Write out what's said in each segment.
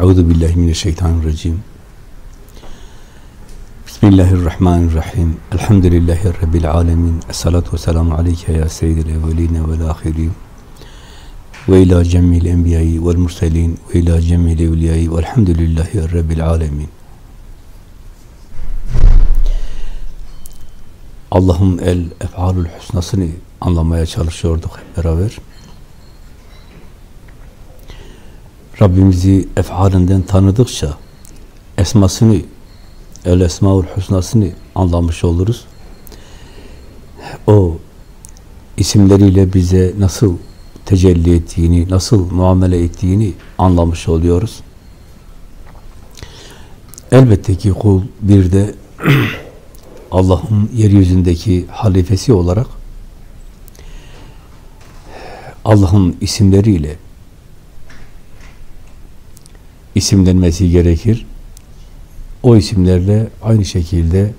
Euzu billahi mineşşeytanirracim. Bismillahirrahmanirrahim. Elhamdülillahi rabbil alamin. Essalatu vesselamu aleyke ya seyyidil evvelin ve'l ahirin. Ve ila cemil enbiya'i ve'l murselin ve ila cemil evliya'i ve'lhamdülillahi rabbil alamin. Allah'ın el ef'alül husnasını anlamaya çalışıyorduk hep beraber. Rabbimizi efalinden tanıdıkça esmasını, el esmaül husnasını anlamış oluruz. O isimleriyle bize nasıl tecelli ettiğini, nasıl muamele ettiğini anlamış oluyoruz. Elbette ki kul bir de Allah'ın yeryüzündeki halifesi olarak Allah'ın isimleriyle isimlenmesi gerekir. O isimlerle aynı şekilde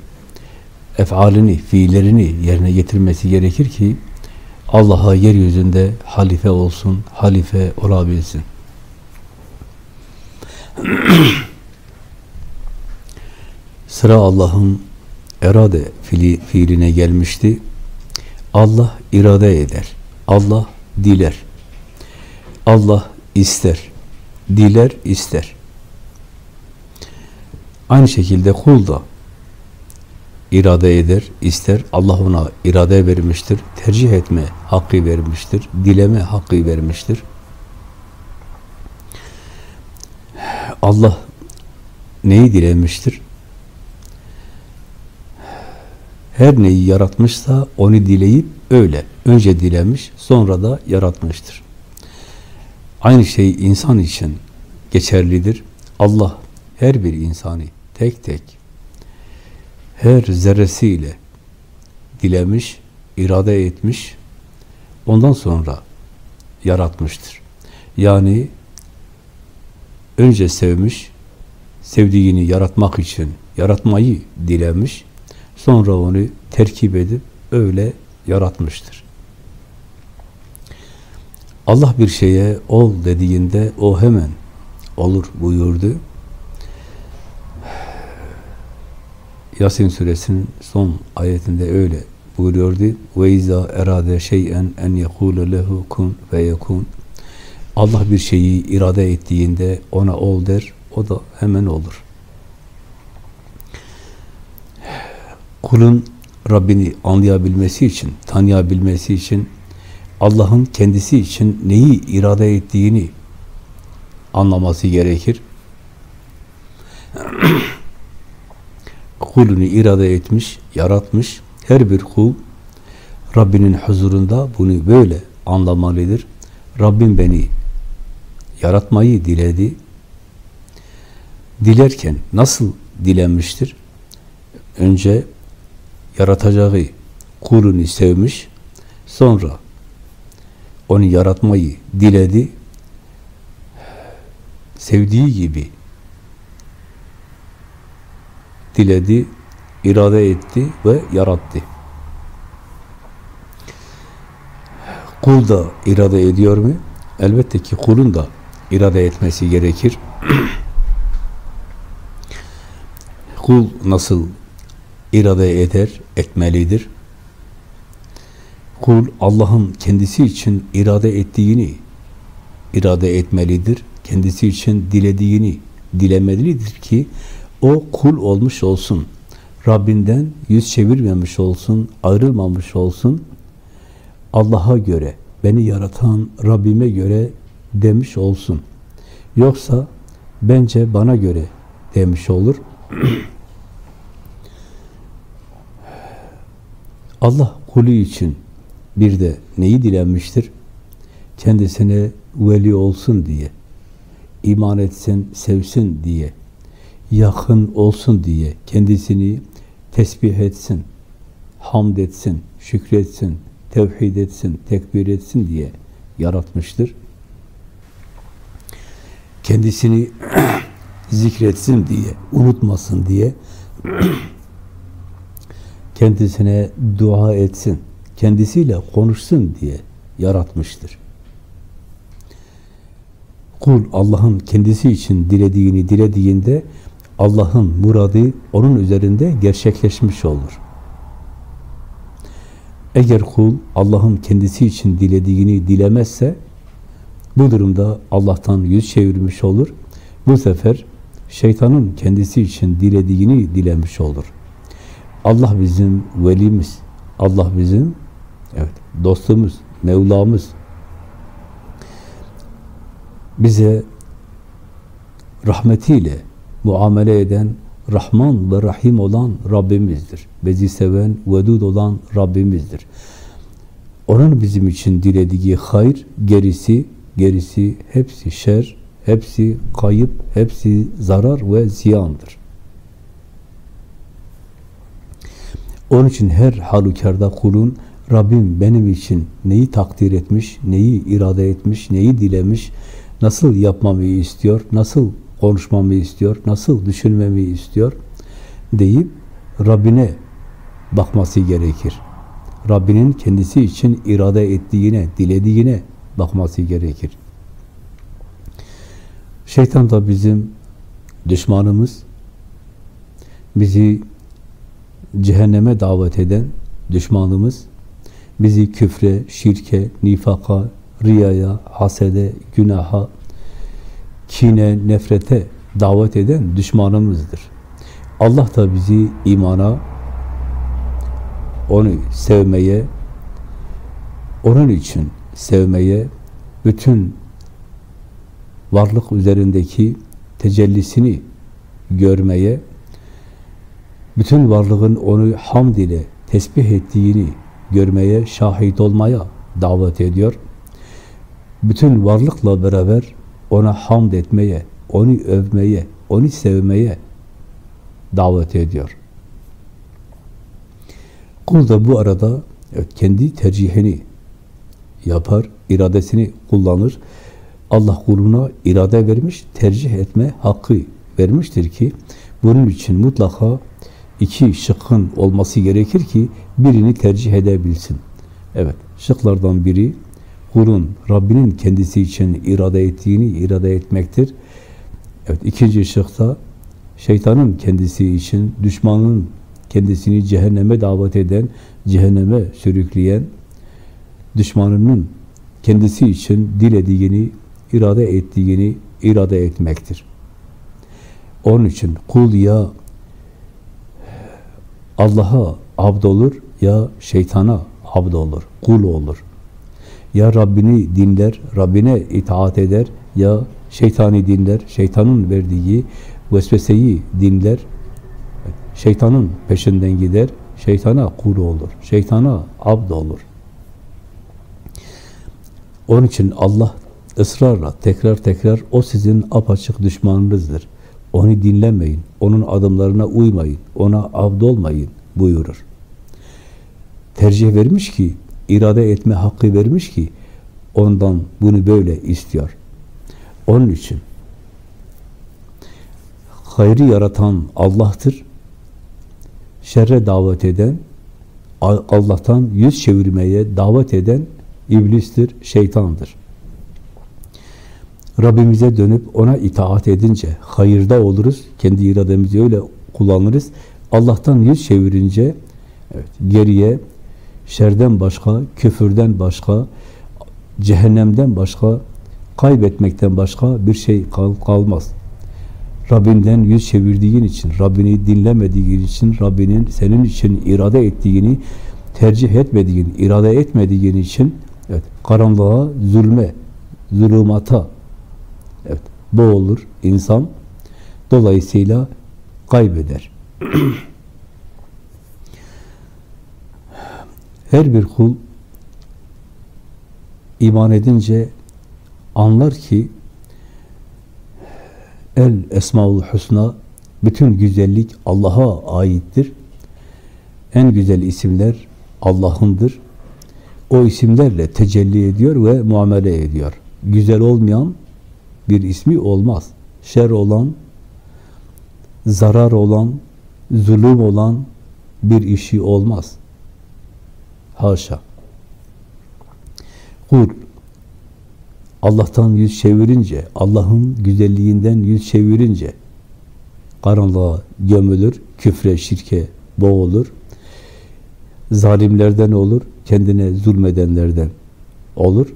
efalini, fiillerini yerine getirmesi gerekir ki Allah'a yeryüzünde halife olsun, halife olabilsin. Sıra Allah'ın fiili, fiiline gelmişti. Allah irade eder. Allah diler. Allah ister. Diler, ister. Aynı şekilde kul da irade eder, ister. Allah ona irade vermiştir. Tercih etme hakkı vermiştir. Dileme hakkı vermiştir. Allah neyi dilemiştir? Her neyi yaratmışsa onu dileyip öyle. Önce dilemiş, sonra da yaratmıştır. Aynı şey insan için geçerlidir. Allah her bir insanı tek tek her zerresiyle dilemiş, irade etmiş, ondan sonra yaratmıştır. Yani önce sevmiş, sevdiğini yaratmak için yaratmayı dilemiş, sonra onu terkip edip öyle yaratmıştır. Allah bir şeye ol dediğinde o hemen olur buyurdu. Yasin suresinin son ayetinde öyle buyuruyordu. Ve izâ erâde şey'en en yekûle lehu kun ve yekûn. Allah bir şeyi irade ettiğinde ona ol der, o da hemen olur. Kulun Rabbini anlayabilmesi için, tanıyabilmesi için Allah'ın kendisi için neyi irade ettiğini anlaması gerekir. Kulunu irade etmiş, yaratmış. Her bir kul Rabbinin huzurunda bunu böyle anlamalıdır. Rabbim beni yaratmayı diledi. Dilerken nasıl dilenmiştir? Önce yaratacağı kulunu sevmiş, sonra onu yaratmayı diledi, sevdiği gibi diledi, irade etti ve yarattı. Kul da irade ediyor mu? Elbette ki kulun da irade etmesi gerekir. Kul nasıl irade eder, etmelidir? Kul Allah'ın kendisi için irade ettiğini irade etmelidir. Kendisi için dilediğini dilemelidir ki o kul olmuş olsun. Rabbinden yüz çevirmemiş olsun, ayrılmamış olsun. Allah'a göre, beni yaratan Rabbime göre demiş olsun. Yoksa bence bana göre demiş olur. Allah kulu için bir de neyi dilenmiştir? Kendisine veli olsun diye, iman etsin, sevsin diye, yakın olsun diye, kendisini tesbih etsin, hamd etsin, şükretsin, tevhid etsin, tekbir etsin diye yaratmıştır. Kendisini zikretsin diye, unutmasın diye kendisine dua etsin, kendisiyle konuşsun diye yaratmıştır. Kul Allah'ın kendisi için dilediğini dilediğinde Allah'ın muradı onun üzerinde gerçekleşmiş olur. Eğer kul Allah'ın kendisi için dilediğini dilemezse bu durumda Allah'tan yüz çevirmiş olur. Bu sefer şeytanın kendisi için dilediğini dilemiş olur. Allah bizim velimiz. Allah bizim evet dostumuz, Mevlamız. Bize rahmetiyle muamele eden Rahman ve Rahim olan Rabbimizdir. Bizi seven, vedud olan Rabbimizdir. Onun bizim için dilediği hayır, gerisi, gerisi hepsi şer, hepsi kayıp, hepsi zarar ve ziyandır. Onun için her halükarda kulun Rabbim benim için neyi takdir etmiş, neyi irade etmiş, neyi dilemiş, nasıl yapmamı istiyor, nasıl konuşmamı istiyor, nasıl düşünmemi istiyor deyip Rabbine bakması gerekir. Rabbinin kendisi için irade ettiğine, dilediğine bakması gerekir. Şeytan da bizim düşmanımız, bizi cehenneme davet eden düşmanımız, bizi küfre, şirke, nifaka, riyaya, hasede, günaha, kine, nefrete davet eden düşmanımızdır. Allah da bizi imana, onu sevmeye, onun için sevmeye, bütün varlık üzerindeki tecellisini görmeye, bütün varlığın onu hamd ile tesbih ettiğini görmeye, şahit olmaya davet ediyor. Bütün varlıkla beraber ona hamd etmeye, onu övmeye, onu sevmeye davet ediyor. Kul da bu arada kendi tercihini yapar, iradesini kullanır. Allah kuluna irade vermiş, tercih etme hakkı vermiştir ki bunun için mutlaka iki şıkkın olması gerekir ki birini tercih edebilsin. Evet, şıklardan biri kulun Rabbinin kendisi için irade ettiğini irade etmektir. Evet, ikinci şıkta şeytanın kendisi için, düşmanın kendisini cehenneme davet eden, cehenneme sürükleyen, düşmanının kendisi için dilediğini, irade ettiğini irade etmektir. Onun için kul ya Allah'a abd olur ya şeytana abd olur, kul olur. Ya Rabbini dinler, Rabbine itaat eder ya şeytani dinler, şeytanın verdiği vesveseyi dinler, şeytanın peşinden gider, şeytana kul olur, şeytana abd olur. Onun için Allah ısrarla tekrar tekrar o sizin apaçık düşmanınızdır. Onu dinlemeyin, onun adımlarına uymayın, ona abd olmayın buyurur. Tercih vermiş ki, irade etme hakkı vermiş ki, ondan bunu böyle istiyor. Onun için hayrı yaratan Allah'tır. Şerre davet eden, Allah'tan yüz çevirmeye davet eden iblistir, şeytandır. Rabbimize dönüp ona itaat edince hayırda oluruz. Kendi irademizi öyle kullanırız. Allah'tan yüz çevirince evet, geriye şerden başka, küfürden başka, cehennemden başka, kaybetmekten başka bir şey kal kalmaz. Rabbinden yüz çevirdiğin için, Rabbini dinlemediğin için, Rabbinin senin için irade ettiğini tercih etmediğin, irade etmediğin için evet, karanlığa, zulme, zulümata evet, boğulur insan. Dolayısıyla kaybeder. Her bir kul iman edince anlar ki El Esmaül Husna bütün güzellik Allah'a aittir. En güzel isimler Allah'ındır. O isimlerle tecelli ediyor ve muamele ediyor. Güzel olmayan bir ismi olmaz. Şer olan, zarar olan, zulüm olan bir işi olmaz. Haşa. Kul Allah'tan yüz çevirince, Allah'ın güzelliğinden yüz çevirince karanlığa gömülür, küfre, şirke boğulur. Zalimlerden olur, kendine zulmedenlerden olur.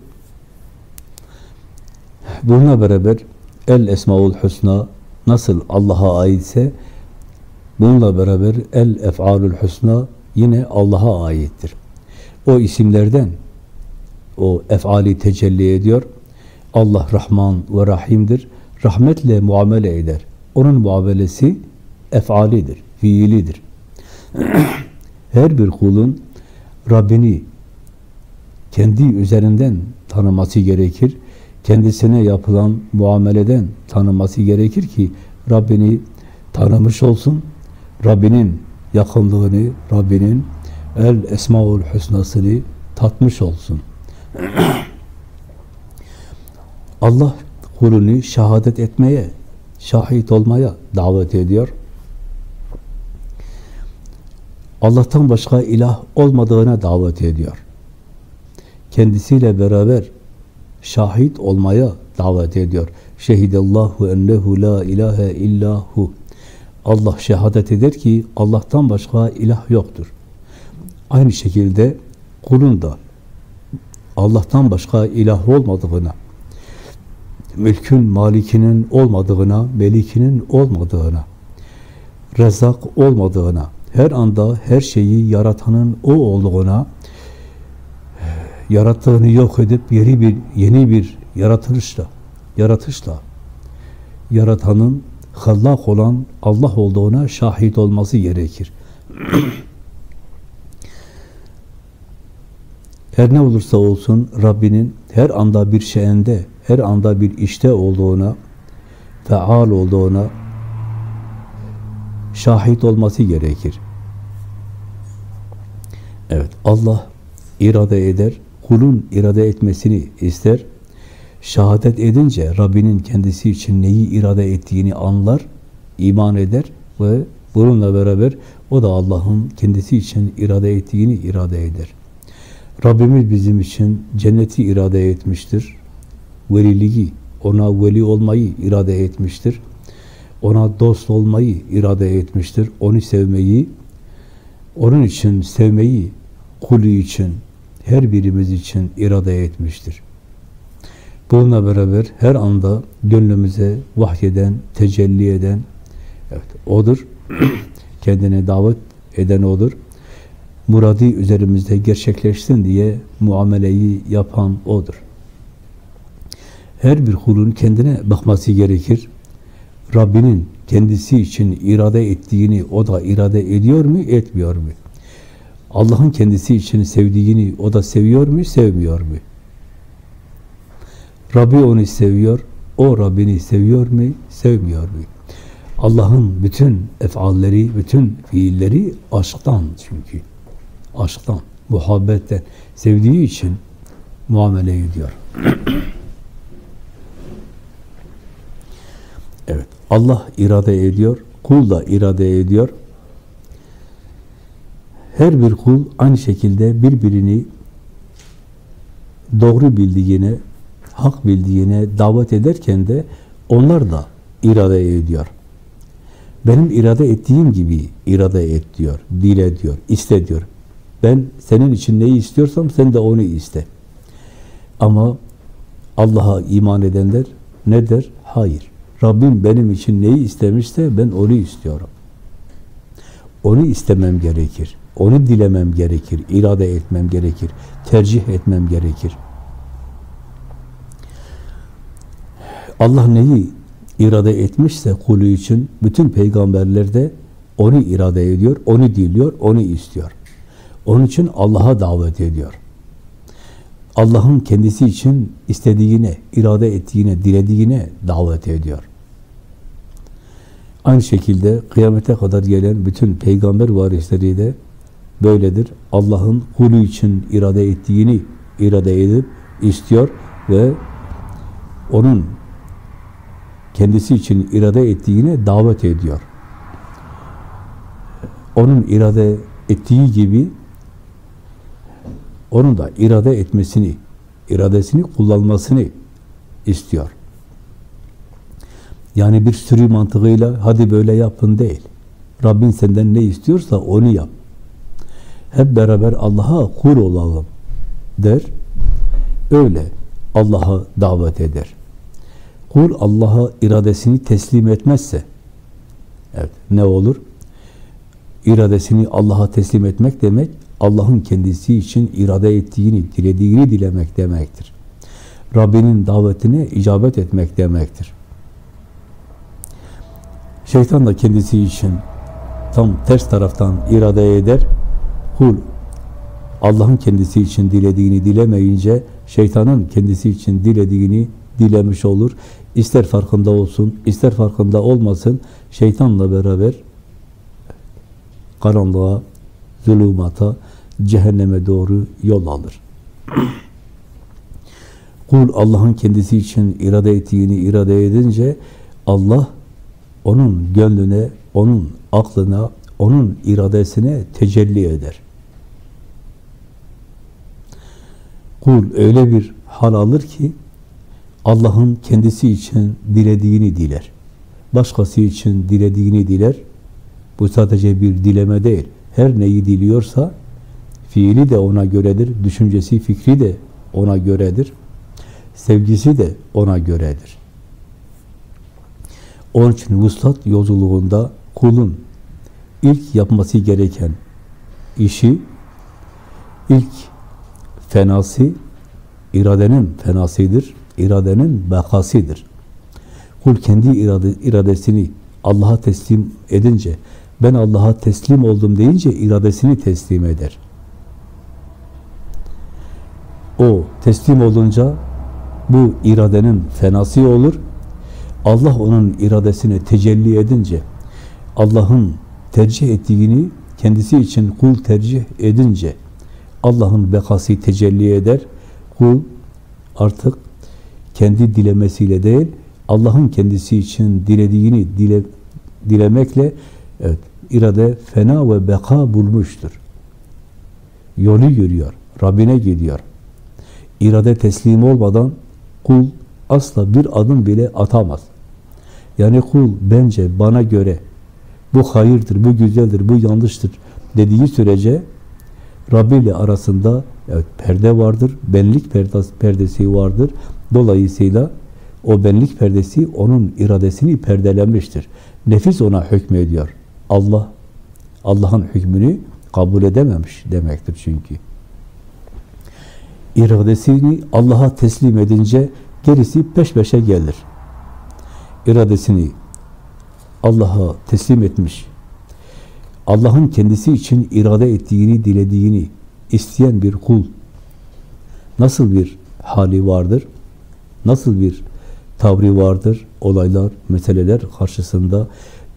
Bununla beraber El Esmaul Husna nasıl Allah'a aitse bununla beraber El Ef'alul Husna yine Allah'a aittir. O isimlerden o efali tecelli ediyor. Allah Rahman ve Rahim'dir. Rahmetle muamele eder. Onun muamelesi efalidir, fiilidir. Her bir kulun Rabbini kendi üzerinden tanıması gerekir. Kendisine yapılan muameleden tanıması gerekir ki Rabbini tanımış olsun. Rabbinin yakınlığını, Rabbinin El Esmaül Hüsnasını tatmış olsun. Allah kulünü şehadet etmeye, şahit olmaya davet ediyor. Allah'tan başka ilah olmadığına davet ediyor. Kendisiyle beraber şahit olmaya davet ediyor. Şehidallahu ennehu la ilahe illahu. Allah şehadet eder ki Allah'tan başka ilah yoktur. Aynı şekilde kulun da Allah'tan başka ilah olmadığına, mülkün malikinin olmadığına, melikinin olmadığına, rezak olmadığına, her anda her şeyi yaratanın o olduğuna, yarattığını yok edip yeni bir yeni bir yaratılışla, yaratışla yaratanın hallak olan Allah olduğuna şahit olması gerekir. Her ne olursa olsun Rabbinin her anda bir şeyinde, her anda bir işte olduğuna, faal olduğuna şahit olması gerekir. Evet, Allah irade eder, kulun irade etmesini ister. Şehadet edince Rabbinin kendisi için neyi irade ettiğini anlar, iman eder ve bununla beraber o da Allah'ın kendisi için irade ettiğini irade eder. Rabbimiz bizim için cenneti irade etmiştir. Veliliği, ona veli olmayı irade etmiştir. Ona dost olmayı irade etmiştir. Onu sevmeyi, onun için sevmeyi, kulü için, her birimiz için irade etmiştir. Bununla beraber her anda gönlümüze vahyeden, tecelli eden, evet, O'dur. Kendine davet eden O'dur muradi üzerimizde gerçekleşsin diye muameleyi yapan O'dur. Her bir kulun kendine bakması gerekir. Rabbinin kendisi için irade ettiğini o da irade ediyor mu, etmiyor mu? Allah'ın kendisi için sevdiğini o da seviyor mu, sevmiyor mu? Rabbi onu seviyor, o Rabbini seviyor mu, sevmiyor mu? Allah'ın bütün efalleri, bütün fiilleri aşktan çünkü aşktan, muhabbetten sevdiği için muamele ediyor. evet, Allah irade ediyor, kul da irade ediyor. Her bir kul aynı şekilde birbirini doğru bildiğine, hak bildiğine davet ederken de onlar da irade ediyor. Benim irade ettiğim gibi irade et diyor, dile diyor, iste diyor. Ben senin için neyi istiyorsam sen de onu iste. Ama Allah'a iman edenler ne der? Hayır. Rabbim benim için neyi istemişse ben onu istiyorum. Onu istemem gerekir. Onu dilemem gerekir. irade etmem gerekir. Tercih etmem gerekir. Allah neyi irade etmişse kulu için bütün peygamberler de onu irade ediyor, onu diliyor, onu istiyor. Onun için Allah'a davet ediyor. Allah'ın kendisi için istediğine, irade ettiğine, dilediğine davet ediyor. Aynı şekilde kıyamete kadar gelen bütün peygamber varisleri de böyledir. Allah'ın kulu için irade ettiğini irade edip istiyor ve onun kendisi için irade ettiğine davet ediyor. Onun irade ettiği gibi onun da irade etmesini, iradesini kullanmasını istiyor. Yani bir sürü mantığıyla hadi böyle yapın değil. Rabbin senden ne istiyorsa onu yap. Hep beraber Allah'a kul olalım der. Öyle Allah'a davet eder. Kul Allah'a iradesini teslim etmezse evet ne olur? İradesini Allah'a teslim etmek demek Allah'ın kendisi için irade ettiğini, dilediğini dilemek demektir. Rabbinin davetine icabet etmek demektir. Şeytan da kendisi için tam ters taraftan irade eder. Kul Allah'ın kendisi için dilediğini dilemeyince şeytanın kendisi için dilediğini dilemiş olur. İster farkında olsun, ister farkında olmasın şeytanla beraber karanlığa, zulümata, cehenneme doğru yol alır. Kul Allah'ın kendisi için irade ettiğini irade edince Allah onun gönlüne, onun aklına, onun iradesine tecelli eder. Kul öyle bir hal alır ki Allah'ın kendisi için dilediğini diler. Başkası için dilediğini diler. Bu sadece bir dileme değil. Her neyi diliyorsa fiili de ona göredir, düşüncesi, fikri de ona göredir. Sevgisi de ona göredir. Onun için vuslat yolculuğunda kulun ilk yapması gereken işi, ilk fenası, iradenin fenasıdır, iradenin bekasıdır. Kul kendi irade, iradesini Allah'a teslim edince, ben Allah'a teslim oldum deyince iradesini teslim eder. O teslim olunca bu iradenin fenası olur. Allah onun iradesine tecelli edince, Allah'ın tercih ettiğini kendisi için kul tercih edince, Allah'ın bekası tecelli eder. Kul artık kendi dilemesiyle değil, Allah'ın kendisi için dilediğini dile, dilemekle evet, irade fena ve beka bulmuştur. Yolu yürüyor, Rabbine gidiyor. İrade teslim olmadan kul asla bir adım bile atamaz. Yani kul bence bana göre bu hayırdır, bu güzeldir, bu yanlıştır dediği sürece Rabbi ile arasında evet, perde vardır, benlik perdesi vardır. Dolayısıyla o benlik perdesi onun iradesini perdelemiştir. Nefis ona hükmediyor. Allah, Allah'ın hükmünü kabul edememiş demektir çünkü. İradesini Allah'a teslim edince gerisi peş peşe gelir. İradesini Allah'a teslim etmiş, Allah'ın kendisi için irade ettiğini, dilediğini isteyen bir kul nasıl bir hali vardır? Nasıl bir tavrı vardır? Olaylar, meseleler karşısında,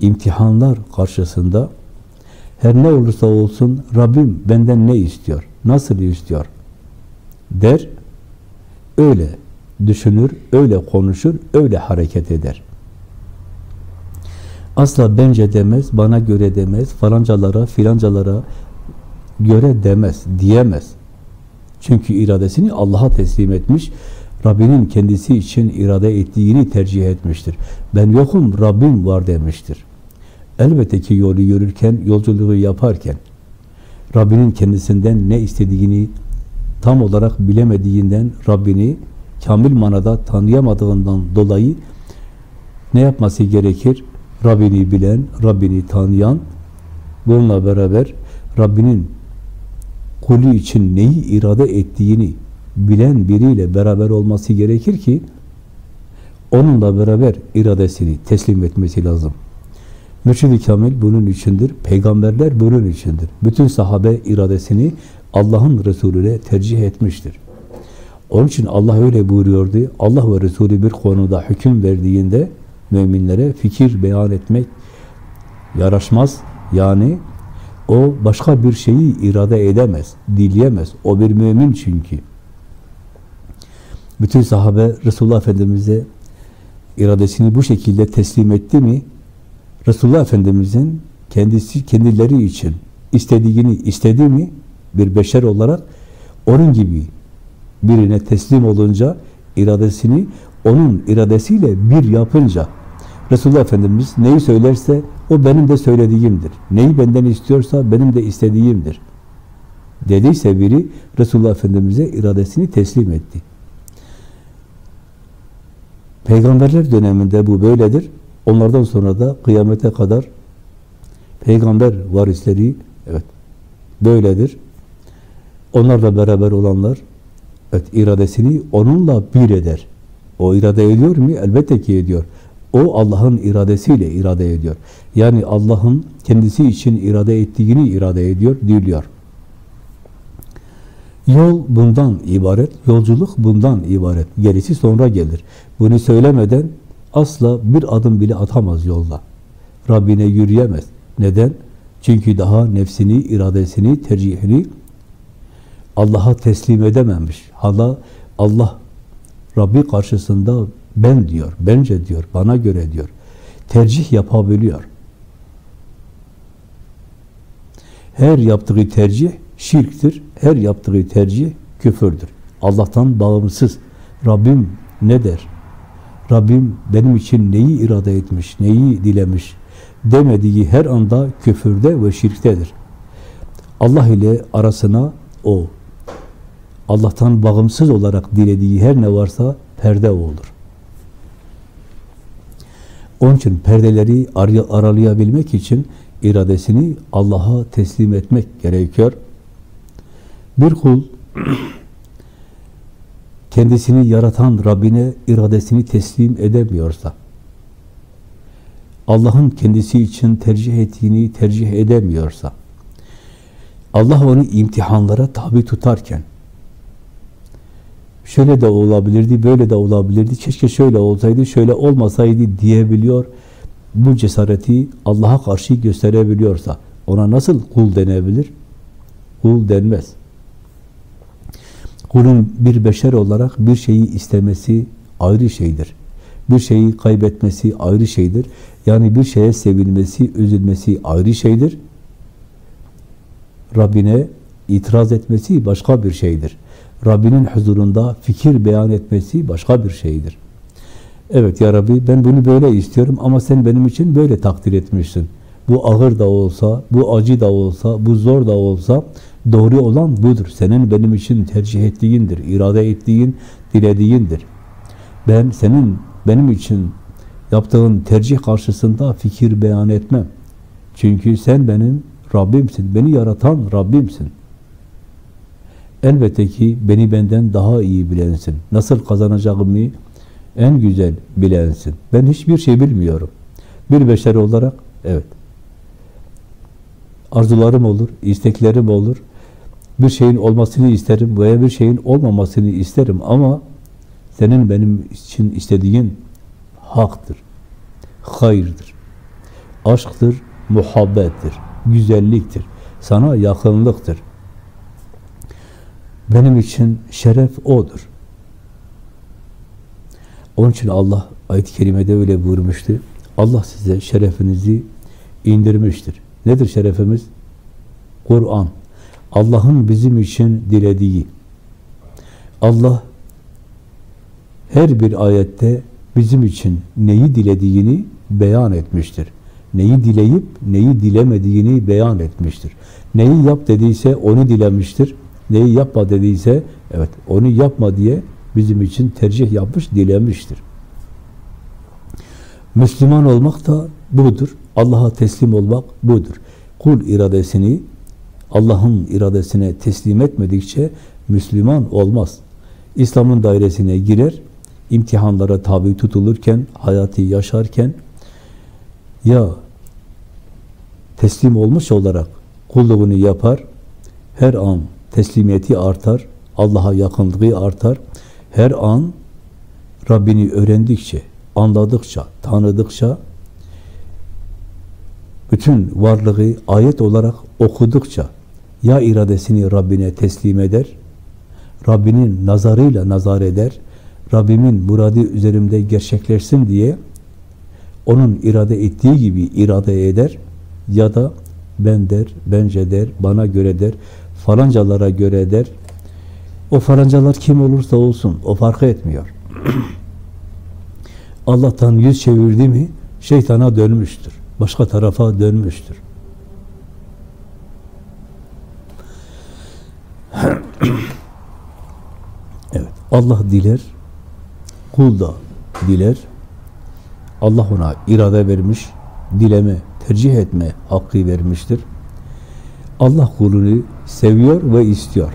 imtihanlar karşısında her ne olursa olsun Rabbim benden ne istiyor? Nasıl istiyor? Der, öyle düşünür, öyle konuşur, öyle hareket eder. Asla bence demez, bana göre demez, falancalara, filancalara göre demez, diyemez. Çünkü iradesini Allah'a teslim etmiş, Rabbinin kendisi için irade ettiğini tercih etmiştir. Ben yokum, Rabbim var demiştir. Elbette ki yolu yürürken, yolculuğu yaparken, Rabbinin kendisinden ne istediğini tam olarak bilemediğinden, Rabbini kamil manada tanıyamadığından dolayı ne yapması gerekir? Rabbini bilen, Rabbini tanıyan, bununla beraber Rabbinin kulü için neyi irade ettiğini bilen biriyle beraber olması gerekir ki onunla beraber iradesini teslim etmesi lazım. Mürşid-i Kamil bunun içindir. Peygamberler bunun içindir. Bütün sahabe iradesini Allah'ın Resulüne tercih etmiştir. Onun için Allah öyle buyuruyordu. Allah ve Resulü bir konuda hüküm verdiğinde müminlere fikir beyan etmek yaraşmaz. Yani o başka bir şeyi irade edemez, dileyemez. O bir mümin çünkü. Bütün sahabe Resulullah Efendimiz'e iradesini bu şekilde teslim etti mi? Resulullah Efendimiz'in kendisi kendileri için istediğini istedi mi? Bir beşer olarak onun gibi birine teslim olunca iradesini onun iradesiyle bir yapınca Resulullah Efendimiz neyi söylerse o benim de söylediğimdir. Neyi benden istiyorsa benim de istediğimdir. Dediyse biri Resulullah Efendimiz'e iradesini teslim etti. Peygamberler döneminde bu böyledir. Onlardan sonra da kıyamete kadar peygamber varisleri evet böyledir. Onlarla beraber olanlar evet iradesini onunla bir eder. O irade ediyor mu? Elbette ki ediyor. O Allah'ın iradesiyle irade ediyor. Yani Allah'ın kendisi için irade ettiğini irade ediyor, diliyor. Yol bundan ibaret, yolculuk bundan ibaret. Gerisi sonra gelir. Bunu söylemeden asla bir adım bile atamaz yolda. Rabbine yürüyemez. Neden? Çünkü daha nefsini, iradesini, tercihini Allah'a teslim edememiş. Hala Allah Rabbi karşısında ben diyor, bence diyor, bana göre diyor. Tercih yapabiliyor. Her yaptığı tercih şirktir. Her yaptığı tercih küfürdür. Allah'tan bağımsız. Rabbim ne der? Rabbim benim için neyi irade etmiş, neyi dilemiş demediği her anda küfürde ve şirktedir. Allah ile arasına o Allah'tan bağımsız olarak dilediği her ne varsa perde olur. Onun için perdeleri aralayabilmek için iradesini Allah'a teslim etmek gerekiyor. Bir kul kendisini yaratan Rabbine iradesini teslim edemiyorsa, Allah'ın kendisi için tercih ettiğini tercih edemiyorsa, Allah onu imtihanlara tabi tutarken, şöyle de olabilirdi, böyle de olabilirdi, keşke şöyle olsaydı, şöyle olmasaydı diyebiliyor. Bu cesareti Allah'a karşı gösterebiliyorsa, ona nasıl kul denebilir? Kul denmez. Kulun bir beşer olarak bir şeyi istemesi ayrı şeydir. Bir şeyi kaybetmesi ayrı şeydir. Yani bir şeye sevilmesi, üzülmesi ayrı şeydir. Rabbine itiraz etmesi başka bir şeydir. Rabbinin huzurunda fikir beyan etmesi başka bir şeydir. Evet ya Rabbi ben bunu böyle istiyorum ama sen benim için böyle takdir etmişsin. Bu ağır da olsa, bu acı da olsa, bu zor da olsa doğru olan budur. Senin benim için tercih ettiğindir, irade ettiğin, dilediğindir. Ben senin benim için yaptığın tercih karşısında fikir beyan etmem. Çünkü sen benim Rabbimsin, beni yaratan Rabbimsin. Elbette ki beni benden daha iyi bilensin. Nasıl kazanacağımı en güzel bilensin. Ben hiçbir şey bilmiyorum. Bir beşer olarak evet. Arzularım olur, isteklerim olur. Bir şeyin olmasını isterim veya bir şeyin olmamasını isterim ama senin benim için istediğin haktır, hayırdır, aşktır, muhabbettir, güzelliktir, sana yakınlıktır. Benim için şeref O'dur. Onun için Allah ayet-i kerimede öyle buyurmuştu. Allah size şerefinizi indirmiştir. Nedir şerefimiz? Kur'an. Allah'ın bizim için dilediği. Allah her bir ayette bizim için neyi dilediğini beyan etmiştir. Neyi dileyip neyi dilemediğini beyan etmiştir. Neyi yap dediyse onu dilemiştir. Neyi yapma dediyse evet onu yapma diye bizim için tercih yapmış, dilemiştir. Müslüman olmak da budur. Allah'a teslim olmak budur. Kul iradesini Allah'ın iradesine teslim etmedikçe Müslüman olmaz. İslam'ın dairesine girer, imtihanlara tabi tutulurken, hayatı yaşarken ya teslim olmuş olarak kulluğunu yapar, her an teslimiyeti artar, Allah'a yakınlığı artar. Her an Rabbini öğrendikçe, anladıkça, tanıdıkça, bütün varlığı ayet olarak okudukça ya iradesini Rabbine teslim eder, Rabbinin nazarıyla nazar eder, Rabbimin muradı üzerimde gerçekleşsin diye onun irade ettiği gibi irade eder ya da ben der, bence der, bana göre der, falancalara göre der. O falancalar kim olursa olsun o fark etmiyor. Allah'tan yüz çevirdi mi şeytana dönmüştür. Başka tarafa dönmüştür. evet. Allah diler, kul da diler. Allah ona irade vermiş, dileme, tercih etme hakkı vermiştir. Allah kulunu seviyor ve istiyor.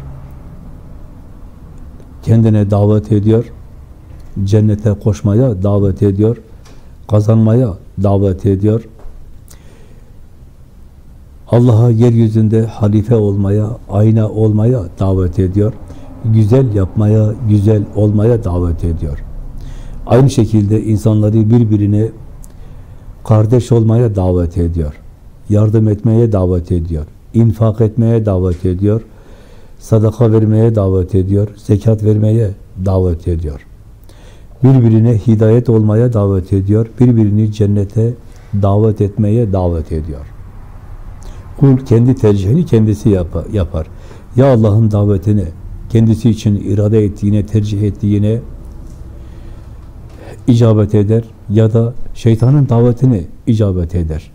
Kendine davet ediyor. Cennete koşmaya davet ediyor. Kazanmaya davet ediyor. Allah'a yeryüzünde halife olmaya, ayna olmaya davet ediyor. Güzel yapmaya, güzel olmaya davet ediyor. Aynı şekilde insanları birbirine kardeş olmaya davet ediyor. Yardım etmeye davet ediyor. infak etmeye davet ediyor. Sadaka vermeye davet ediyor. Zekat vermeye davet ediyor. Birbirine hidayet olmaya davet ediyor. Birbirini cennete davet etmeye davet ediyor. Kul kendi tercihini kendisi yapar. Ya Allah'ın davetine, kendisi için irade ettiğine, tercih ettiğine icabet eder ya da şeytanın davetine icabet eder.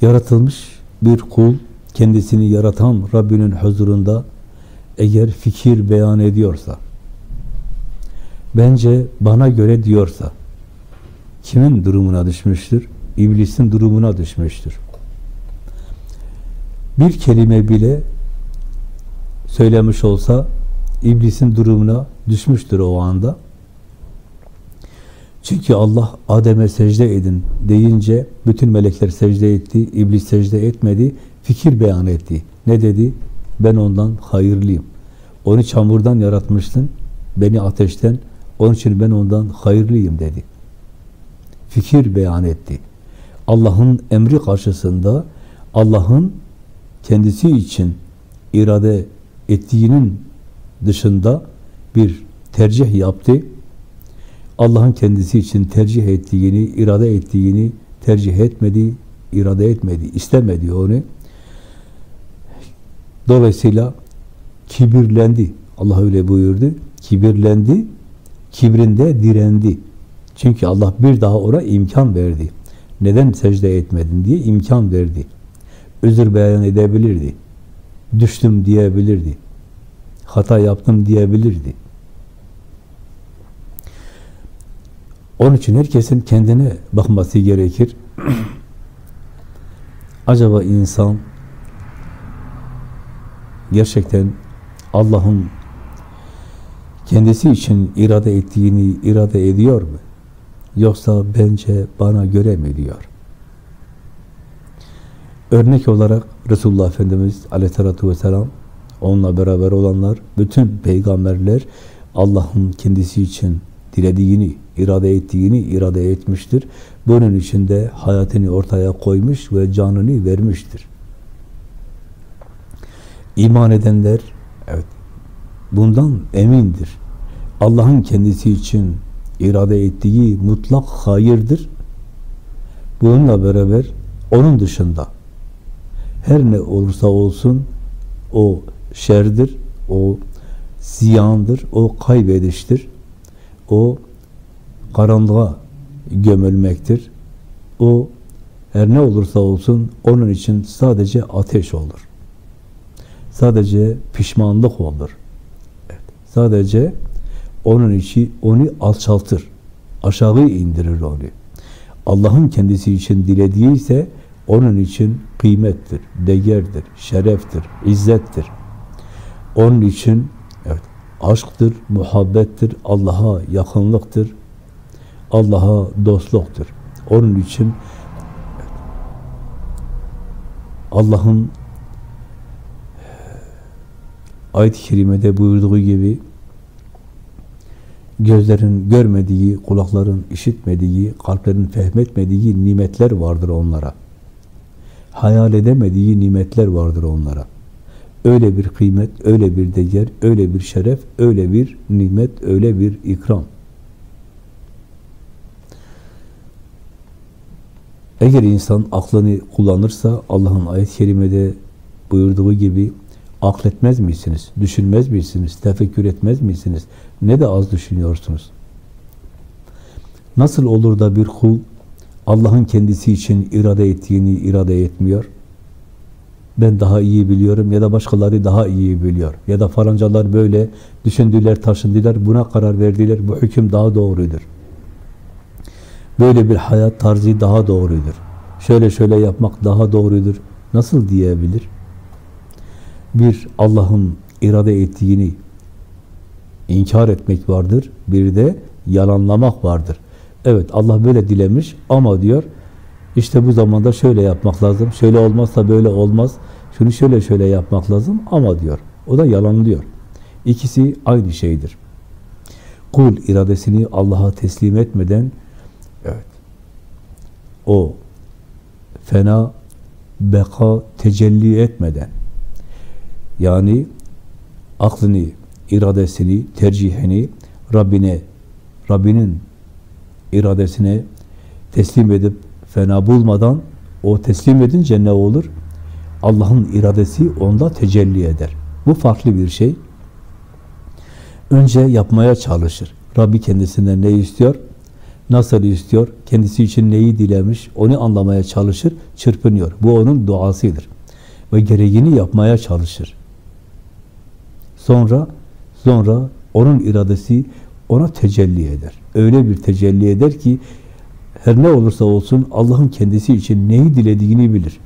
Yaratılmış bir kul kendisini yaratan Rabbinin huzurunda eğer fikir beyan ediyorsa bence bana göre diyorsa kimin durumuna düşmüştür? İblisin durumuna düşmüştür. Bir kelime bile söylemiş olsa iblisin durumuna düşmüştür o anda. Çünkü Allah Adem'e secde edin deyince bütün melekler secde etti, iblis secde etmedi, fikir beyan etti. Ne dedi? Ben ondan hayırlıyım. Onu çamurdan yaratmıştın, beni ateşten, onun için ben ondan hayırlıyım dedi. Fikir beyan etti. Allah'ın emri karşısında Allah'ın kendisi için irade ettiğinin dışında bir tercih yaptı. Allah'ın kendisi için tercih ettiğini, irade ettiğini tercih etmedi, irade etmedi, istemedi onu. Dolayısıyla kibirlendi. Allah öyle buyurdu. Kibirlendi, kibrinde direndi. Çünkü Allah bir daha ona imkan verdi. Neden secde etmedin diye imkan verdi. Özür beyan edebilirdi. Düştüm diyebilirdi hata yaptım diyebilirdi. Onun için herkesin kendine bakması gerekir. Acaba insan gerçekten Allah'ın kendisi için irade ettiğini irade ediyor mu? Yoksa bence bana göre mi diyor? Örnek olarak Resulullah Efendimiz aleyhissalatü vesselam onunla beraber olanlar, bütün peygamberler Allah'ın kendisi için dilediğini, irade ettiğini irade etmiştir. Bunun için de hayatını ortaya koymuş ve canını vermiştir. İman edenler, evet, bundan emindir. Allah'ın kendisi için irade ettiği mutlak hayırdır. Bununla beraber onun dışında her ne olursa olsun o şerdir, o ziyandır, o kaybediştir, o karanlığa gömülmektir. O her ne olursa olsun onun için sadece ateş olur. Sadece pişmanlık olur. Evet. Sadece onun için onu alçaltır. Aşağı indirir onu. Allah'ın kendisi için dilediği ise onun için kıymettir, değerdir, şereftir, izzettir. Onun için evet, aşktır, muhabbettir, Allah'a yakınlıktır, Allah'a dostluktur. Onun için Allah'ın ayet-i kerimede buyurduğu gibi gözlerin görmediği, kulakların işitmediği, kalplerin fehmetmediği nimetler vardır onlara. Hayal edemediği nimetler vardır onlara. Öyle bir kıymet, öyle bir değer, öyle bir şeref, öyle bir nimet, öyle bir ikram. Eğer insan aklını kullanırsa Allah'ın ayet-i kerimede buyurduğu gibi Akletmez misiniz? Düşünmez misiniz? Tefekkür etmez misiniz? Ne de az düşünüyorsunuz? Nasıl olur da bir kul Allah'ın kendisi için irade ettiğini irade etmiyor? Ben daha iyi biliyorum ya da başkaları daha iyi biliyor. Ya da falancalar böyle düşündüler, taşındılar, buna karar verdiler. Bu hüküm daha doğrudur. Böyle bir hayat tarzı daha doğrudur. Şöyle şöyle yapmak daha doğrudur. Nasıl diyebilir? Bir Allah'ın irade ettiğini inkar etmek vardır. Bir de yalanlamak vardır. Evet Allah böyle dilemiş ama diyor işte bu zamanda şöyle yapmak lazım. Şöyle olmazsa böyle olmaz. Şunu şöyle şöyle yapmak lazım ama diyor. O da yalanlıyor. İkisi aynı şeydir. Kul iradesini Allah'a teslim etmeden evet o fena beka tecelli etmeden yani aklını, iradesini, tercihini Rabbine, Rabbinin iradesine teslim edip fena bulmadan o teslim edince ne olur? Allah'ın iradesi onda tecelli eder. Bu farklı bir şey. Önce yapmaya çalışır. Rabbi kendisinden ne istiyor? Nasıl istiyor? Kendisi için neyi dilemiş? Onu anlamaya çalışır, çırpınıyor. Bu onun duasıdır. Ve gereğini yapmaya çalışır. Sonra sonra onun iradesi ona tecelli eder. Öyle bir tecelli eder ki her ne olursa olsun Allah'ın kendisi için neyi dilediğini bilir.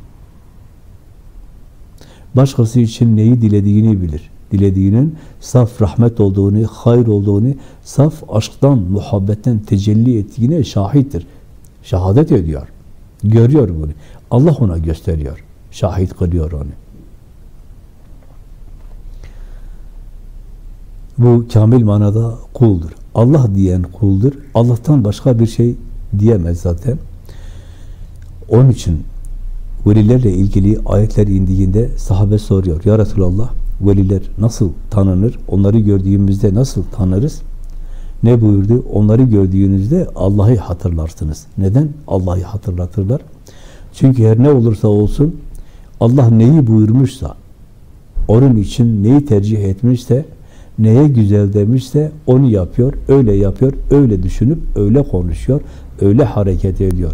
Başkası için neyi dilediğini bilir. Dilediğinin saf rahmet olduğunu, hayır olduğunu, saf aşktan, muhabbetten tecelli ettiğine şahittir. Şehadet ediyor. Görüyor bunu. Allah ona gösteriyor. Şahit kılıyor onu. Bu kamil manada kuldur. Allah diyen kuldur. Allah'tan başka bir şey diyemez zaten. Onun için velilerle ilgili ayetler indiğinde sahabe soruyor. Ya Resulallah veliler nasıl tanınır? Onları gördüğümüzde nasıl tanırız? Ne buyurdu? Onları gördüğünüzde Allah'ı hatırlarsınız. Neden? Allah'ı hatırlatırlar. Çünkü her ne olursa olsun Allah neyi buyurmuşsa onun için neyi tercih etmişse neye güzel demişse onu yapıyor, öyle yapıyor, öyle düşünüp öyle konuşuyor, öyle hareket ediyor.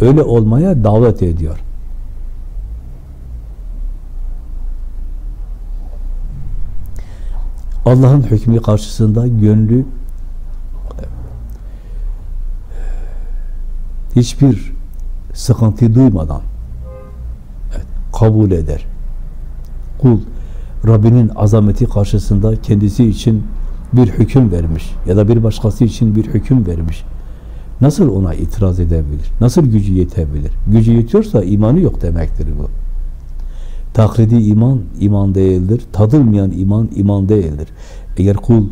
Öyle olmaya davet ediyor. Allah'ın hükmü karşısında gönlü hiçbir sıkıntı duymadan kabul eder. Kul Rabbinin azameti karşısında kendisi için bir hüküm vermiş ya da bir başkası için bir hüküm vermiş. Nasıl ona itiraz edebilir? Nasıl gücü yetebilir? Gücü yetiyorsa imanı yok demektir bu. Taklidi iman, iman değildir. Tadılmayan iman, iman değildir. Eğer kul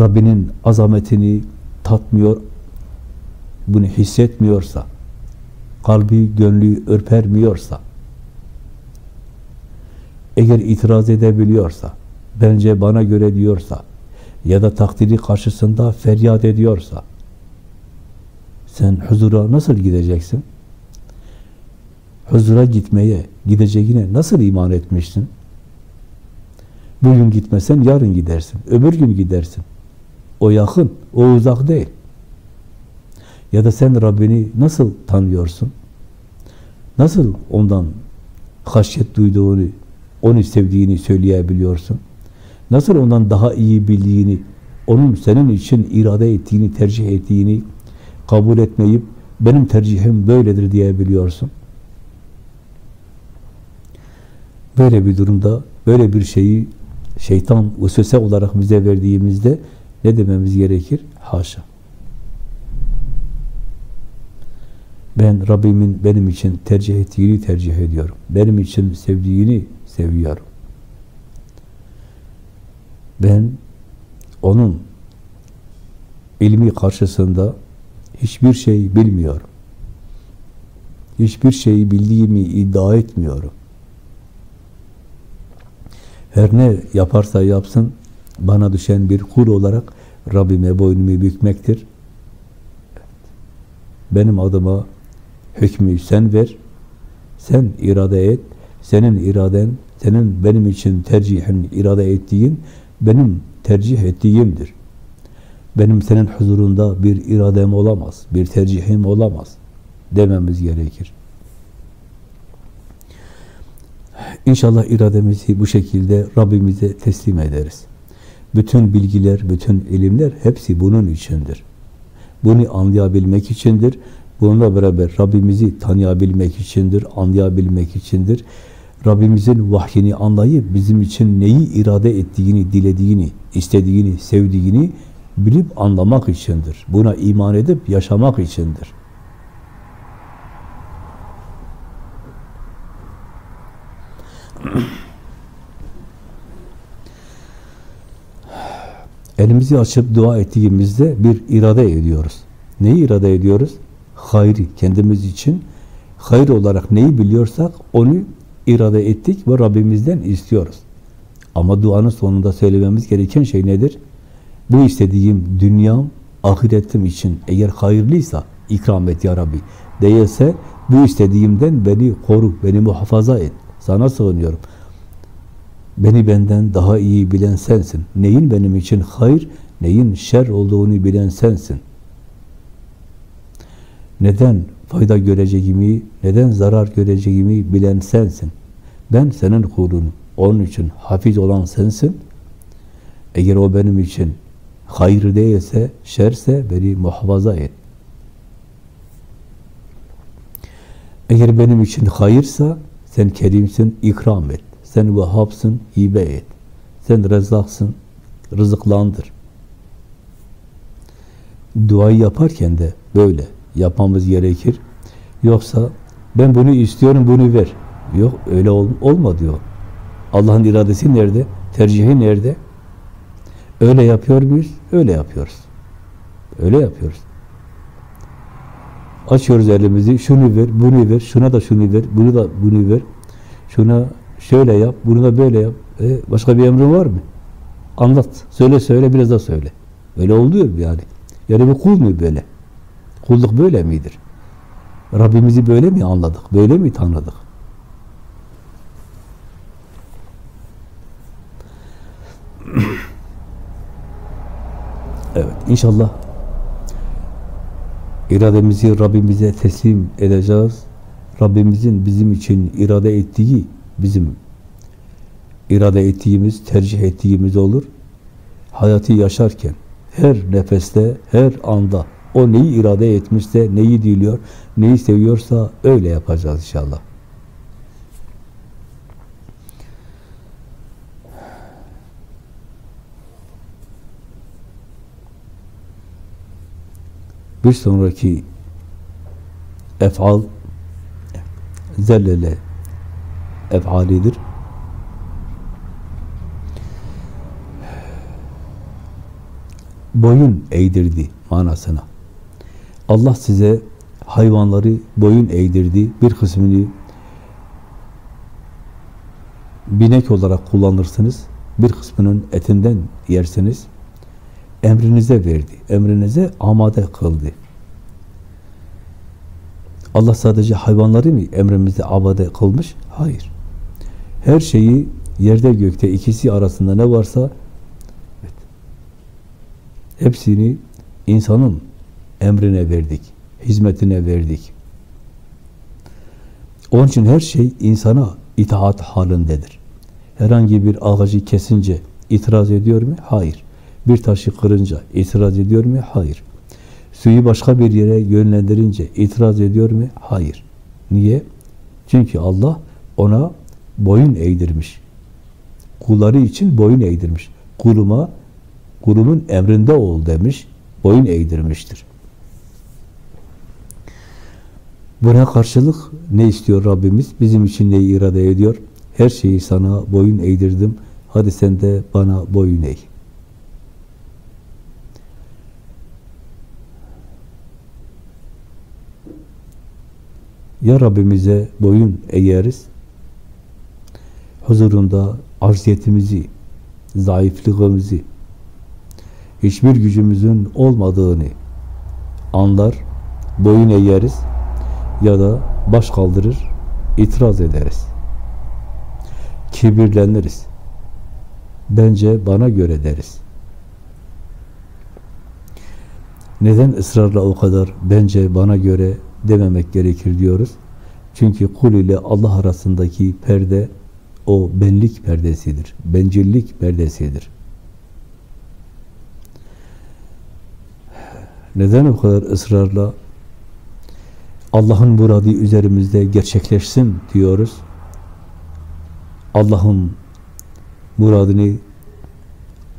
Rabbinin azametini tatmıyor, bunu hissetmiyorsa, kalbi, gönlü ürpermiyorsa, eğer itiraz edebiliyorsa, bence bana göre diyorsa ya da takdiri karşısında feryat ediyorsa sen huzura nasıl gideceksin? Huzura gitmeye, gideceğine nasıl iman etmişsin? Bugün gitmesen yarın gidersin, öbür gün gidersin. O yakın, o uzak değil. Ya da sen Rabbini nasıl tanıyorsun? Nasıl ondan haşyet duyduğunu, onu sevdiğini söyleyebiliyorsun? Nasıl ondan daha iyi bildiğini, onun senin için irade ettiğini, tercih ettiğini kabul etmeyip benim tercihim böyledir diyebiliyorsun? Böyle bir durumda, böyle bir şeyi şeytan vesvese olarak bize verdiğimizde ne dememiz gerekir? Haşa. Ben Rabbimin benim için tercih ettiğini tercih ediyorum. Benim için sevdiğini seviyorum. Ben onun ilmi karşısında hiçbir şey bilmiyorum. Hiçbir şeyi bildiğimi iddia etmiyorum. Her ne yaparsa yapsın bana düşen bir kul olarak Rabbime boynumu bükmektir. Benim adıma hükmü sen ver, sen irade et, senin iraden, senin benim için tercihin, irade ettiğin benim tercih ettiğimdir. Benim senin huzurunda bir iradem olamaz, bir tercihim olamaz dememiz gerekir. İnşallah irademizi bu şekilde Rabbimize teslim ederiz. Bütün bilgiler, bütün ilimler hepsi bunun içindir. Bunu anlayabilmek içindir. Bununla beraber Rabbimizi tanıyabilmek içindir, anlayabilmek içindir. Rabbimizin vahyini anlayıp bizim için neyi irade ettiğini, dilediğini, istediğini, sevdiğini bilip anlamak içindir. Buna iman edip yaşamak içindir. Elimizi açıp dua ettiğimizde bir irade ediyoruz. Neyi irade ediyoruz? Hayri, kendimiz için hayır olarak neyi biliyorsak onu irade ettik ve Rabbimizden istiyoruz. Ama duanın sonunda söylememiz gereken şey nedir? Bu istediğim dünyam, ahiretim için eğer hayırlıysa ikram et ya Rabbi. Değilse bu istediğimden beni koru, beni muhafaza et. Sana sığınıyorum. Beni benden daha iyi bilen sensin. Neyin benim için hayır, neyin şer olduğunu bilen sensin. Neden fayda göreceğimi, neden zarar göreceğimi bilen sensin. Ben senin kulunum. Onun için hafiz olan sensin. Eğer o benim için hayır değilse, şerse beni muhafaza et. Eğer benim için hayırsa sen kerimsin, ikram et. Sen Vehhab'sın, hibe et. Sen Rezzaksın, rızıklandır. Duayı yaparken de böyle yapmamız gerekir. Yoksa ben bunu istiyorum, bunu ver. Yok, öyle ol, olma diyor. Allah'ın iradesi nerede? Tercihi nerede? Öyle yapıyor muyuz? Öyle yapıyoruz. Öyle yapıyoruz. Açıyoruz elimizi, şunu ver, bunu ver, şuna da şunu ver, bunu da bunu ver. Şuna şöyle yap, bunu da böyle yap. E, başka bir emrin var mı? Anlat. Söyle söyle, biraz da söyle. Öyle oluyor yani. Yani bu kul mu böyle? Kulluk böyle midir? Rabbimizi böyle mi anladık? Böyle mi tanıdık? evet, inşallah irademizi Rabbimize teslim edeceğiz. Rabbimizin bizim için irade ettiği bizim irade ettiğimiz, tercih ettiğimiz olur. Hayatı yaşarken her nefeste, her anda o neyi irade etmişse, neyi diliyor, neyi seviyorsa öyle yapacağız inşallah. Bir sonraki efal zellele efalidir. Boyun eğdirdi manasına. Allah size hayvanları boyun eğdirdi. Bir kısmını binek olarak kullanırsınız. Bir kısmının etinden yersiniz. Emrinize verdi. Emrinize amade kıldı. Allah sadece hayvanları mı emrimizde abade kılmış? Hayır. Her şeyi yerde gökte ikisi arasında ne varsa evet, hepsini insanın emrine verdik. Hizmetine verdik. Onun için her şey insana itaat halindedir. Herhangi bir ağacı kesince itiraz ediyor mu? Hayır. Bir taşı kırınca itiraz ediyor mu? Hayır. Suyu başka bir yere yönlendirince itiraz ediyor mu? Hayır. Niye? Çünkü Allah ona boyun eğdirmiş. Kulları için boyun eğdirmiş. Kuluma, kulumun emrinde ol demiş, boyun eğdirmiştir. Buna karşılık ne istiyor Rabbimiz? Bizim için neyi irade ediyor? Her şeyi sana boyun eğdirdim. Hadi sen de bana boyun eğ. Ya Rabbimize boyun eğeriz, huzurunda acziyetimizi, zayıflığımızı, hiçbir gücümüzün olmadığını anlar, boyun eğeriz ya da baş kaldırır, itiraz ederiz. kibirleniriz. Bence bana göre deriz. Neden ısrarla o kadar bence bana göre dememek gerekir diyoruz? Çünkü kul ile Allah arasındaki perde o benlik perdesidir. Bencillik perdesidir. Neden o kadar ısrarla Allah'ın muradı üzerimizde gerçekleşsin diyoruz? Allah'ın muradını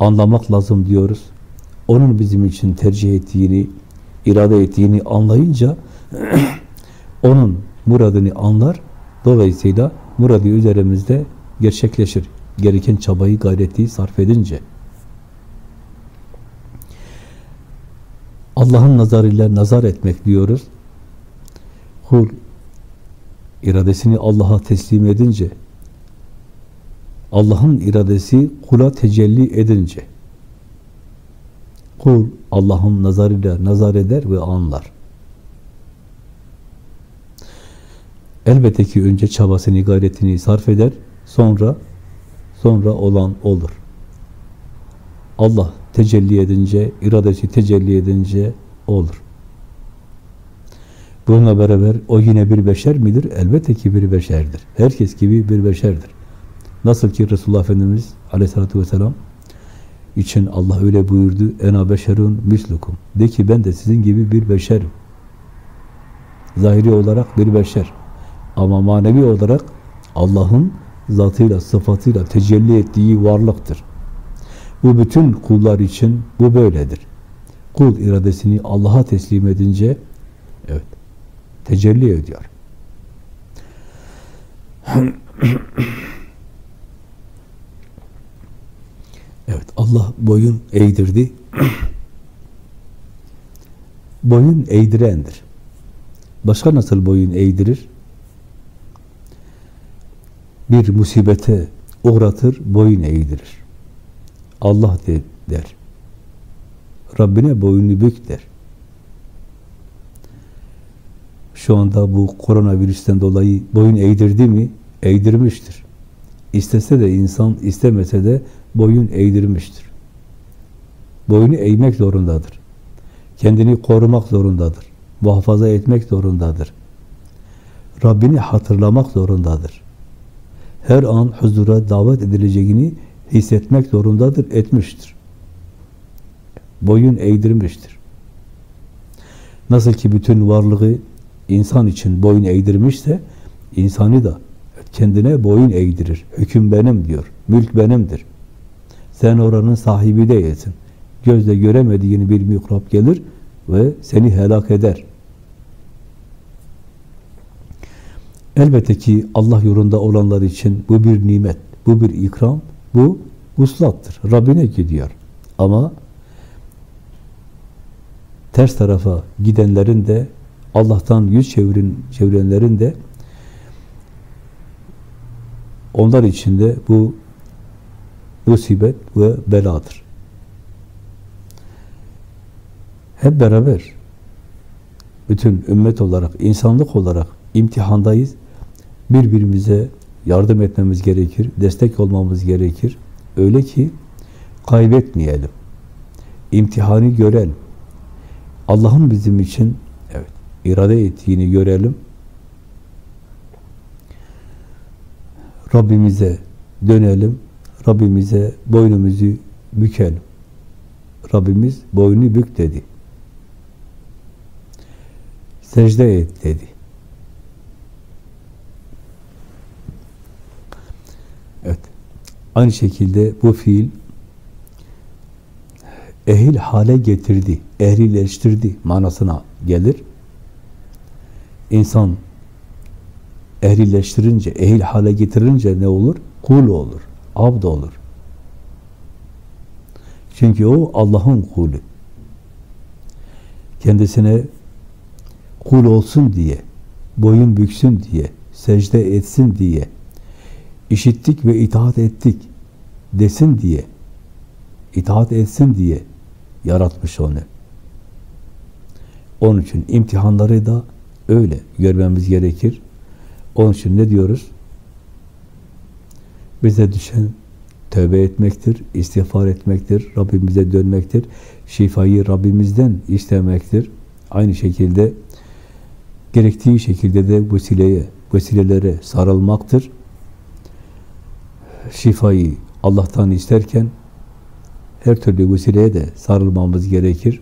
anlamak lazım diyoruz. Onun bizim için tercih ettiğini, irade ettiğini anlayınca onun muradını anlar. Dolayısıyla muradı üzerimizde gerçekleşir. Gereken çabayı, gayreti sarf edince. Allah'ın nazarıyla nazar etmek diyoruz. Kul iradesini Allah'a teslim edince Allah'ın iradesi kula tecelli edince kul Allah'ın nazarıyla nazar eder ve anlar. Elbette ki önce çabasını, gayretini sarf eder, sonra sonra olan olur. Allah tecelli edince, iradesi tecelli edince olur. Bununla beraber o yine bir beşer midir? Elbette ki bir beşerdir. Herkes gibi bir beşerdir. Nasıl ki Resulullah Efendimiz aleyhissalatü vesselam için Allah öyle buyurdu. Ena beşerun mislukum. De ki ben de sizin gibi bir beşerim. Zahiri olarak bir beşer. Ama manevi olarak Allah'ın zatıyla, sıfatıyla tecelli ettiği varlıktır. Bu bütün kullar için bu böyledir. Kul iradesini Allah'a teslim edince evet tecelli ediyor. evet Allah boyun eğdirdi. boyun eğdirendir. Başka nasıl boyun eğdirir? Bir musibete uğratır, boyun eğdirir. Allah de, der. Rabbine boyunu bük der. Şu anda bu koronavirüsten dolayı boyun eğdirdi mi? Eğdirmiştir. İstese de insan, istemese de boyun eğdirmiştir. Boyunu eğmek zorundadır. Kendini korumak zorundadır. Muhafaza etmek zorundadır. Rabbini hatırlamak zorundadır. Her an huzura davet edileceğini hissetmek zorundadır, etmiştir. Boyun eğdirmiştir. Nasıl ki bütün varlığı insan için boyun eğdirmişse, insanı da kendine boyun eğdirir. Hüküm benim diyor, mülk benimdir. Sen oranın sahibi değilsin. Gözle göremediğin bir mikrop gelir ve seni helak eder. Elbette ki Allah yolunda olanlar için bu bir nimet, bu bir ikram, bu uslattır. Rabbine gidiyor. Ama ters tarafa gidenlerin de Allah'tan yüz çevirin, çevirenlerin de onlar için de bu musibet ve beladır. Hep beraber bütün ümmet olarak, insanlık olarak imtihandayız. Birbirimize yardım etmemiz gerekir, destek olmamız gerekir. Öyle ki kaybetmeyelim. İmtihanı görelim. Allah'ın bizim için irade ettiğini görelim. Rabbimize dönelim. Rabbimize boynumuzu bükelim. Rabbimiz boynu bük dedi. Secde et dedi. Evet. Aynı şekilde bu fiil ehil hale getirdi, ehlileştirdi manasına gelir. İnsan ehlileştirince, ehil hale getirince ne olur? Kul olur, abd olur. Çünkü o Allah'ın kulü. Kendisine kul olsun diye, boyun büksün diye, secde etsin diye, işittik ve itaat ettik desin diye, itaat etsin diye yaratmış onu. Onun için imtihanları da öyle görmemiz gerekir. Onun için ne diyoruz? Bize düşen tövbe etmektir, istiğfar etmektir, Rabbimize dönmektir, şifayı Rabbimizden istemektir. Aynı şekilde gerektiği şekilde de vesileye, vesilelere sarılmaktır. Şifayı Allah'tan isterken her türlü vesileye de sarılmamız gerekir.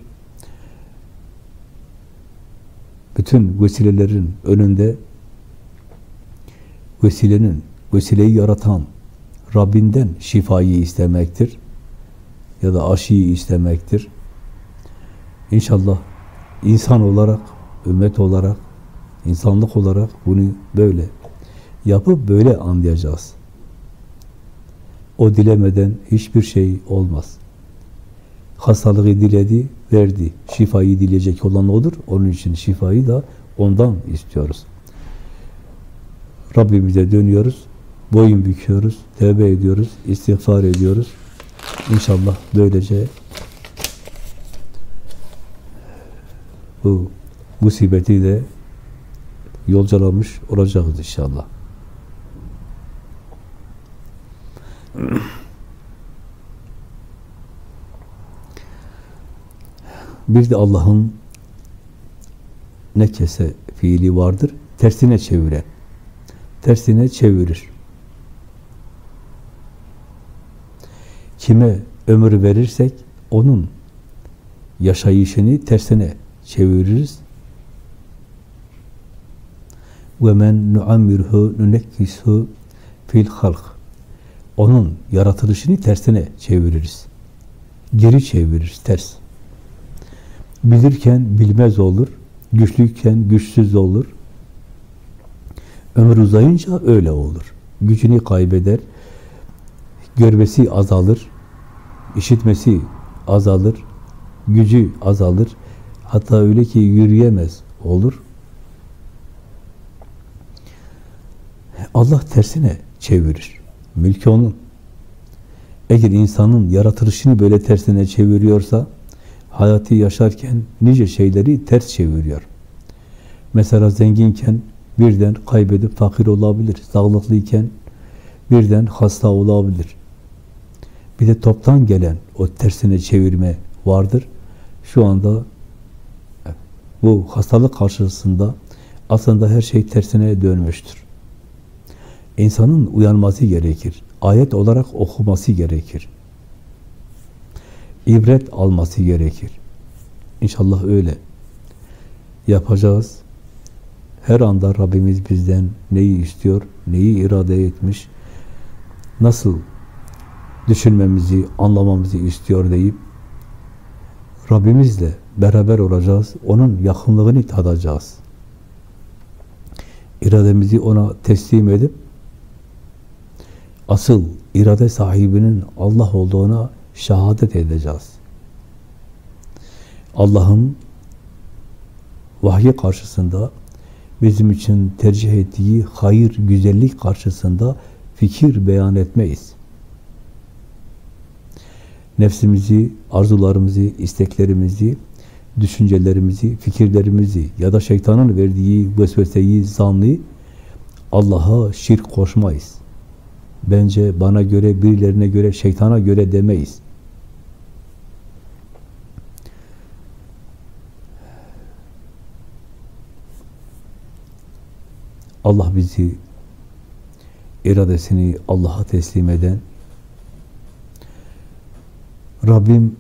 Bütün vesilelerin önünde vesilenin, vesileyi yaratan Rabbinden şifayı istemektir. Ya da aşıyı istemektir. İnşallah insan olarak, ümmet olarak, insanlık olarak bunu böyle yapıp böyle anlayacağız. O dilemeden hiçbir şey olmaz. Hastalığı diledi, verdi. Şifayı dileyecek olan odur. Onun için şifayı da ondan istiyoruz. Rabbimize dönüyoruz. Boyun büküyoruz. Tevbe ediyoruz. istiğfar ediyoruz. İnşallah böylece bu musibeti de yolcalamış olacağız inşallah. Bir de Allah'ın ne kese fiili vardır, tersine çeviren. Tersine çevirir. Kime ömür verirsek onun yaşayışını tersine çeviririz. Men nuammirhu nunekkishu fil halk. Onun yaratılışını tersine çeviririz. Geri çeviririz, ters. Bilirken bilmez olur, güçlüyken güçsüz olur. Ömür uzayınca öyle olur. Gücünü kaybeder, görmesi azalır, işitmesi azalır, gücü azalır. Hatta öyle ki yürüyemez olur. Allah tersine çevirir. Mülkü onun. Eğer insanın yaratılışını böyle tersine çeviriyorsa, hayatı yaşarken nice şeyleri ters çeviriyor. Mesela zenginken birden kaybedip fakir olabilir. Sağlıklıyken birden hasta olabilir. Bir de toptan gelen o tersine çevirme vardır. Şu anda bu hastalık karşısında aslında her şey tersine dönmüştür. İnsanın uyanması gerekir. Ayet olarak okuması gerekir. İbret alması gerekir. İnşallah öyle yapacağız. Her anda Rabbimiz bizden neyi istiyor, neyi irade etmiş, nasıl düşünmemizi, anlamamızı istiyor deyip Rabbimizle beraber olacağız. Onun yakınlığını tadacağız. İrademizi ona teslim edip asıl irade sahibinin Allah olduğuna şehadet edeceğiz. Allah'ın vahyi karşısında bizim için tercih ettiği hayır, güzellik karşısında fikir beyan etmeyiz. Nefsimizi, arzularımızı, isteklerimizi, düşüncelerimizi, fikirlerimizi ya da şeytanın verdiği vesveseyi, zanlı Allah'a şirk koşmayız. Bence bana göre, birilerine göre, şeytana göre demeyiz. Allah bizi iradesini Allah'a teslim eden Rabbim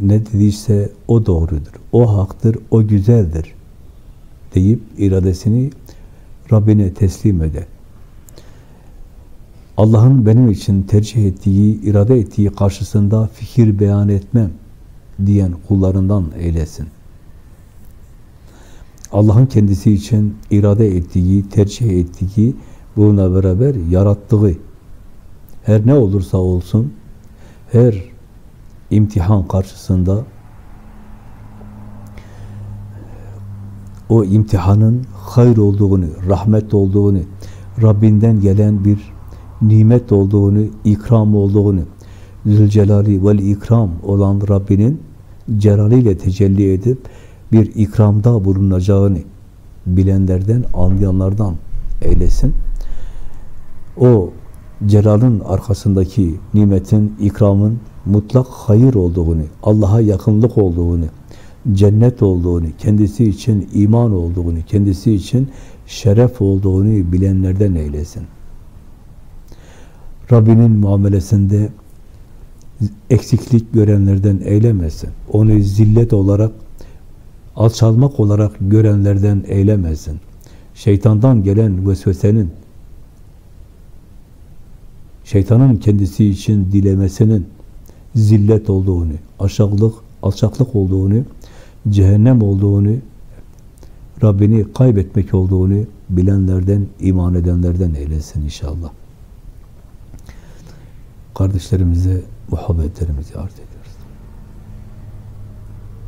ne dediyse o doğrudur, o haktır, o güzeldir deyip iradesini Rabbine teslim eder. Allah'ın benim için tercih ettiği, irade ettiği karşısında fikir beyan etmem diyen kullarından eylesin. Allah'ın kendisi için irade ettiği, tercih ettiği, bununla beraber yarattığı, her ne olursa olsun, her imtihan karşısında o imtihanın hayır olduğunu, rahmet olduğunu, Rabbinden gelen bir nimet olduğunu, ikram olduğunu, Zülcelali vel ikram olan Rabbinin celaliyle tecelli edip bir ikramda bulunacağını bilenlerden, anlayanlardan eylesin. O celalın arkasındaki nimetin, ikramın mutlak hayır olduğunu, Allah'a yakınlık olduğunu, cennet olduğunu, kendisi için iman olduğunu, kendisi için şeref olduğunu bilenlerden eylesin. Rabbinin muamelesinde eksiklik görenlerden eylemesin. Onu zillet olarak, alçalmak olarak görenlerden eylemesin. Şeytandan gelen vesvesenin, şeytanın kendisi için dilemesinin zillet olduğunu, aşağılık, alçaklık olduğunu, cehennem olduğunu, Rabbini kaybetmek olduğunu bilenlerden, iman edenlerden eylesin inşallah. Kardeşlerimize muhabbetlerimizi edelim.